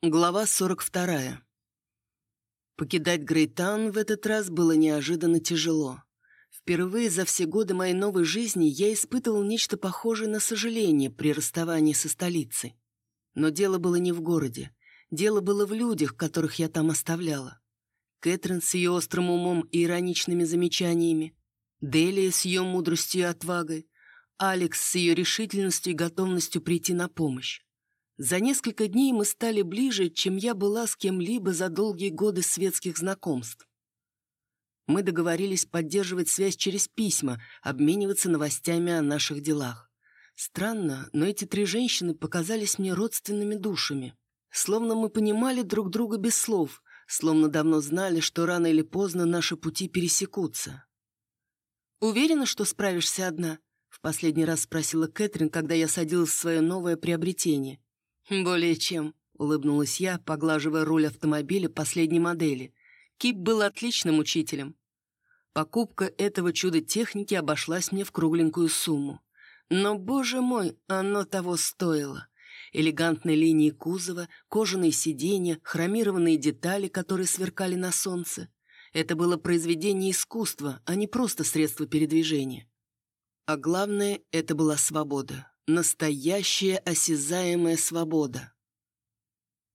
Глава 42. Покидать Грейтаун в этот раз было неожиданно тяжело. Впервые за все годы моей новой жизни я испытывал нечто похожее на сожаление при расставании со столицей. Но дело было не в городе. Дело было в людях, которых я там оставляла. Кэтрин с ее острым умом и ироничными замечаниями, Делия с ее мудростью и отвагой, Алекс с ее решительностью и готовностью прийти на помощь. За несколько дней мы стали ближе, чем я была с кем-либо за долгие годы светских знакомств. Мы договорились поддерживать связь через письма, обмениваться новостями о наших делах. Странно, но эти три женщины показались мне родственными душами. Словно мы понимали друг друга без слов, словно давно знали, что рано или поздно наши пути пересекутся. «Уверена, что справишься одна?» — в последний раз спросила Кэтрин, когда я садилась в свое новое приобретение — «Более чем», — улыбнулась я, поглаживая руль автомобиля последней модели. Кип был отличным учителем. Покупка этого чуда техники обошлась мне в кругленькую сумму. Но, боже мой, оно того стоило. Элегантные линии кузова, кожаные сиденья, хромированные детали, которые сверкали на солнце. Это было произведение искусства, а не просто средство передвижения. А главное, это была свобода. Настоящая осязаемая свобода.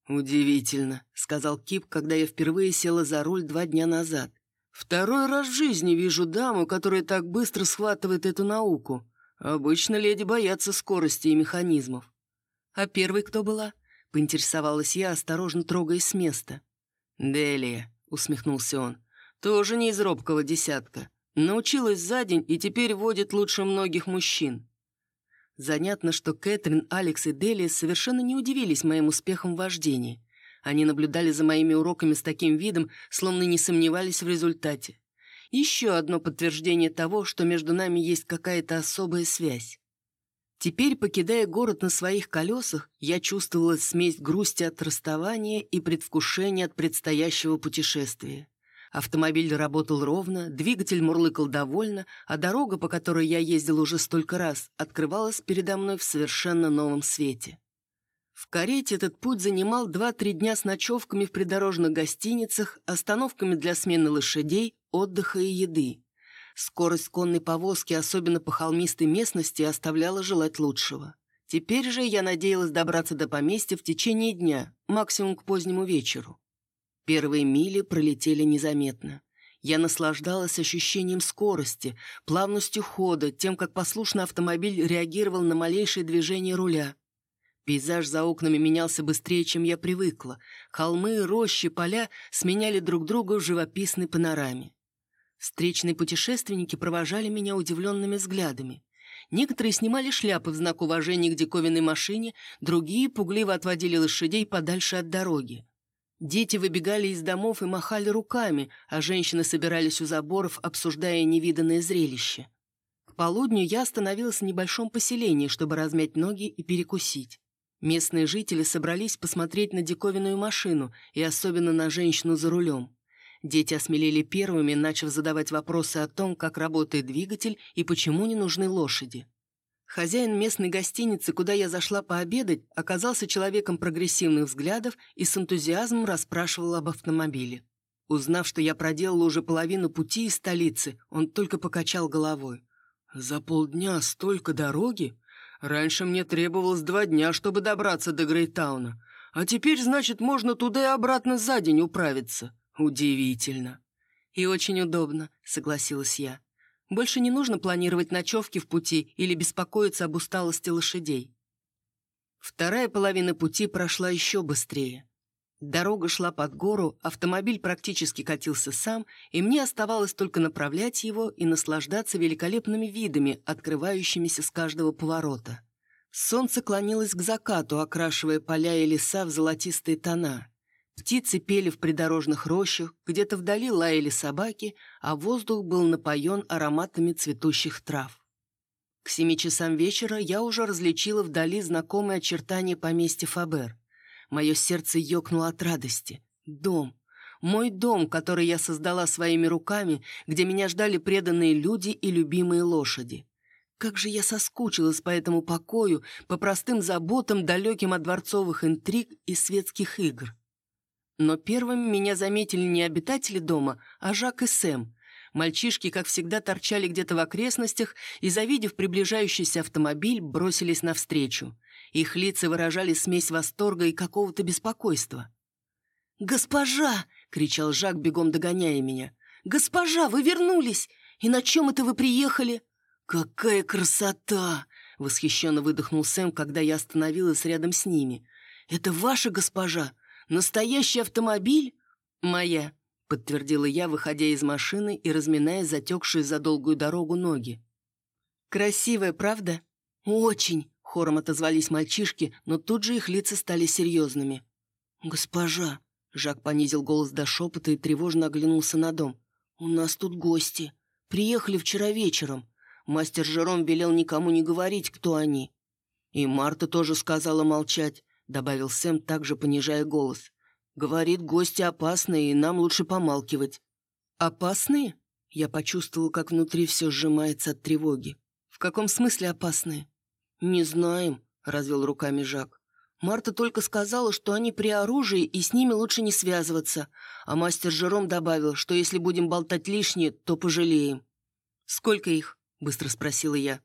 «Удивительно», — сказал Кип, когда я впервые села за руль два дня назад. «Второй раз в жизни вижу даму, которая так быстро схватывает эту науку. Обычно леди боятся скорости и механизмов». «А первой кто была?» — поинтересовалась я, осторожно трогаясь с места. «Делия», — усмехнулся он, — «тоже не из робкого десятка. Научилась за день и теперь водит лучше многих мужчин». Занятно, что Кэтрин, Алекс и Дели совершенно не удивились моим успехам в вождении. Они наблюдали за моими уроками с таким видом, словно не сомневались в результате. Еще одно подтверждение того, что между нами есть какая-то особая связь. Теперь, покидая город на своих колесах, я чувствовала смесь грусти от расставания и предвкушения от предстоящего путешествия. Автомобиль работал ровно, двигатель мурлыкал довольно, а дорога, по которой я ездил уже столько раз, открывалась передо мной в совершенно новом свете. В карете этот путь занимал 2-3 дня с ночевками в придорожных гостиницах, остановками для смены лошадей, отдыха и еды. Скорость конной повозки, особенно по холмистой местности, оставляла желать лучшего. Теперь же я надеялась добраться до поместья в течение дня, максимум к позднему вечеру. Первые мили пролетели незаметно. Я наслаждалась ощущением скорости, плавностью хода, тем, как послушно автомобиль реагировал на малейшее движение руля. Пейзаж за окнами менялся быстрее, чем я привыкла. Холмы, рощи, поля сменяли друг друга в живописной панораме. Встречные путешественники провожали меня удивленными взглядами. Некоторые снимали шляпы в знак уважения к диковинной машине, другие пугливо отводили лошадей подальше от дороги. Дети выбегали из домов и махали руками, а женщины собирались у заборов, обсуждая невиданное зрелище. К полудню я остановилась в небольшом поселении, чтобы размять ноги и перекусить. Местные жители собрались посмотреть на диковинную машину и особенно на женщину за рулем. Дети осмелели первыми, начав задавать вопросы о том, как работает двигатель и почему не нужны лошади. Хозяин местной гостиницы, куда я зашла пообедать, оказался человеком прогрессивных взглядов и с энтузиазмом расспрашивал об автомобиле. Узнав, что я проделала уже половину пути из столицы, он только покачал головой. «За полдня столько дороги? Раньше мне требовалось два дня, чтобы добраться до Грейтауна. А теперь, значит, можно туда и обратно за день управиться. Удивительно». «И очень удобно», — согласилась я. Больше не нужно планировать ночевки в пути или беспокоиться об усталости лошадей. Вторая половина пути прошла еще быстрее. Дорога шла под гору, автомобиль практически катился сам, и мне оставалось только направлять его и наслаждаться великолепными видами, открывающимися с каждого поворота. Солнце клонилось к закату, окрашивая поля и леса в золотистые тона. Птицы пели в придорожных рощах, где-то вдали лаяли собаки, а воздух был напоен ароматами цветущих трав. К семи часам вечера я уже различила вдали знакомые очертания поместья Фабер. Мое сердце ёкнуло от радости. Дом. Мой дом, который я создала своими руками, где меня ждали преданные люди и любимые лошади. Как же я соскучилась по этому покою, по простым заботам, далеким от дворцовых интриг и светских игр. Но первым меня заметили не обитатели дома, а Жак и Сэм. Мальчишки, как всегда, торчали где-то в окрестностях и, завидев приближающийся автомобиль, бросились навстречу. Их лица выражали смесь восторга и какого-то беспокойства. «Госпожа!» — кричал Жак, бегом догоняя меня. «Госпожа, вы вернулись! И на чем это вы приехали?» «Какая красота!» — восхищенно выдохнул Сэм, когда я остановилась рядом с ними. «Это ваша госпожа? Настоящий автомобиль?» «Моя», — подтвердила я, выходя из машины и разминая затекшие за долгую дорогу ноги. «Красивая, правда?» «Очень!» — хором отозвались мальчишки, но тут же их лица стали серьезными. «Госпожа!» — Жак понизил голос до шепота и тревожно оглянулся на дом. «У нас тут гости. Приехали вчера вечером. Мастер Жером велел никому не говорить, кто они. И Марта тоже сказала молчать, добавил Сэм, также понижая голос. Говорит, гости опасные, и нам лучше помалкивать. Опасные? Я почувствовал, как внутри все сжимается от тревоги. В каком смысле опасные? Не знаем, развел руками Жак. Марта только сказала, что они при оружии, и с ними лучше не связываться. А мастер Жером добавил, что если будем болтать лишнее, то пожалеем. Сколько их? быстро спросила я.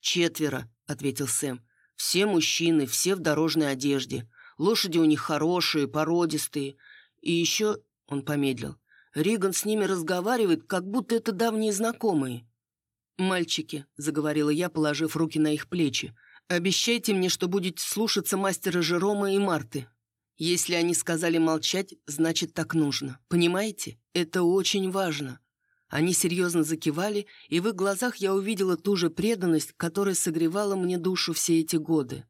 «Четверо», — ответил Сэм. «Все мужчины, все в дорожной одежде. Лошади у них хорошие, породистые. И еще...» — он помедлил. «Риган с ними разговаривает, как будто это давние знакомые». «Мальчики», — заговорила я, положив руки на их плечи, «обещайте мне, что будете слушаться мастера Жерома и Марты. Если они сказали молчать, значит, так нужно. Понимаете? Это очень важно. Они серьезно закивали, и в их глазах я увидела ту же преданность, которая согревала мне душу все эти годы.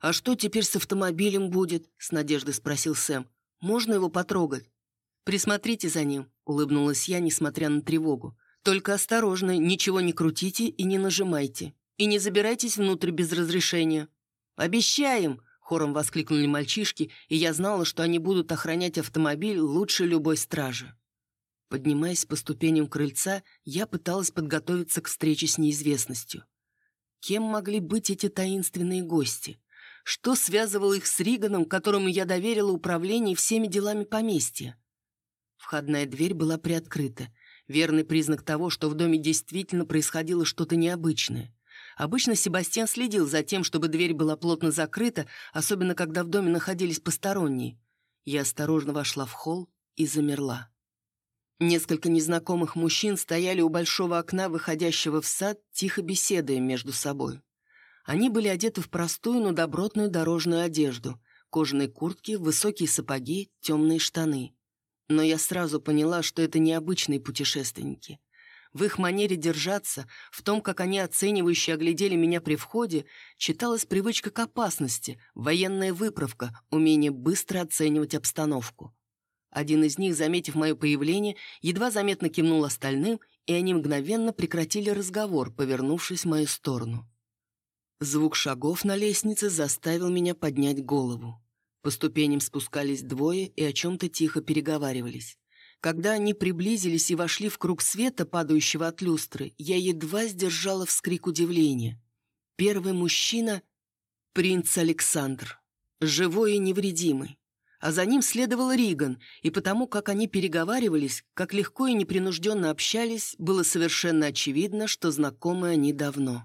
«А что теперь с автомобилем будет?» — с надеждой спросил Сэм. «Можно его потрогать?» «Присмотрите за ним», — улыбнулась я, несмотря на тревогу. «Только осторожно, ничего не крутите и не нажимайте. И не забирайтесь внутрь без разрешения». «Обещаем!» — хором воскликнули мальчишки, и я знала, что они будут охранять автомобиль лучше любой стражи. Поднимаясь по ступеням крыльца, я пыталась подготовиться к встрече с неизвестностью. Кем могли быть эти таинственные гости? Что связывало их с Риганом, которому я доверила управление всеми делами поместья? Входная дверь была приоткрыта. Верный признак того, что в доме действительно происходило что-то необычное. Обычно Себастьян следил за тем, чтобы дверь была плотно закрыта, особенно когда в доме находились посторонние. Я осторожно вошла в холл и замерла. Несколько незнакомых мужчин стояли у большого окна, выходящего в сад, тихо беседуя между собой. Они были одеты в простую, но добротную дорожную одежду, кожаные куртки, высокие сапоги, темные штаны. Но я сразу поняла, что это необычные путешественники. В их манере держаться, в том, как они оценивающе оглядели меня при входе, читалась привычка к опасности, военная выправка, умение быстро оценивать обстановку. Один из них, заметив мое появление, едва заметно кивнул остальным, и они мгновенно прекратили разговор, повернувшись в мою сторону. Звук шагов на лестнице заставил меня поднять голову. По ступеням спускались двое и о чем-то тихо переговаривались. Когда они приблизились и вошли в круг света, падающего от люстры, я едва сдержала вскрик удивления. Первый мужчина — принц Александр. Живой и невредимый а за ним следовал Риган, и потому, как они переговаривались, как легко и непринужденно общались, было совершенно очевидно, что знакомы они давно.